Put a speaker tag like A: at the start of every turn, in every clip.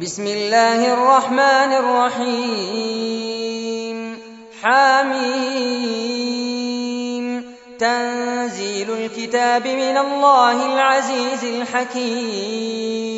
A: بسم الله الرحمن الرحيم حاميم تنزيل الكتاب من الله العزيز الحكيم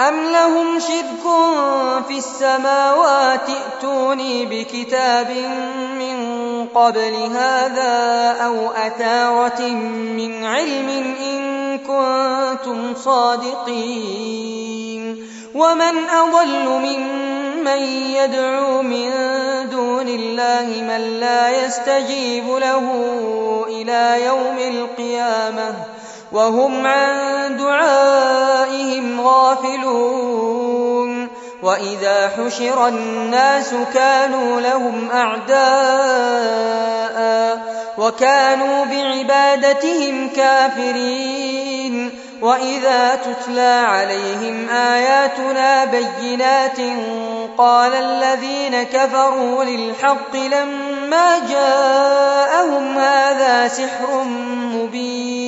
A: أم لهم شرك في السماوات ائتوني بكتاب من قبل هذا أو أتارة من علم إن كنتم صادقين ومن أضل ممن يدعو من دون الله من لا يستجيب له إلى يوم القيامة وهم عن دعائهم غافلون وإذا حشر الناس كانوا لهم أعداء وكانوا بعبادتهم كافرين وإذا تتلى عليهم آياتنا بينات قال الذين كفروا للحق لما جاءهم هذا سحر مبين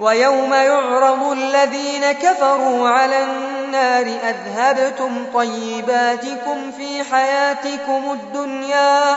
A: ويوم يعرض الذين كفروا على النار أذهبتم طيباتكم في حياتكم الدنيا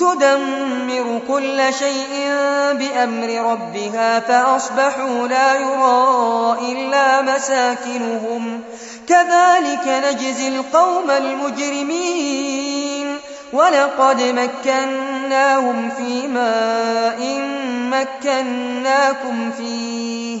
A: تدمر كل شيء بأمر ربها فأصبحوا لا يرى إلا مساكنهم كذلك نجزي القوم المجرمين ولقد مكناهم فيما إن مكناكم فيه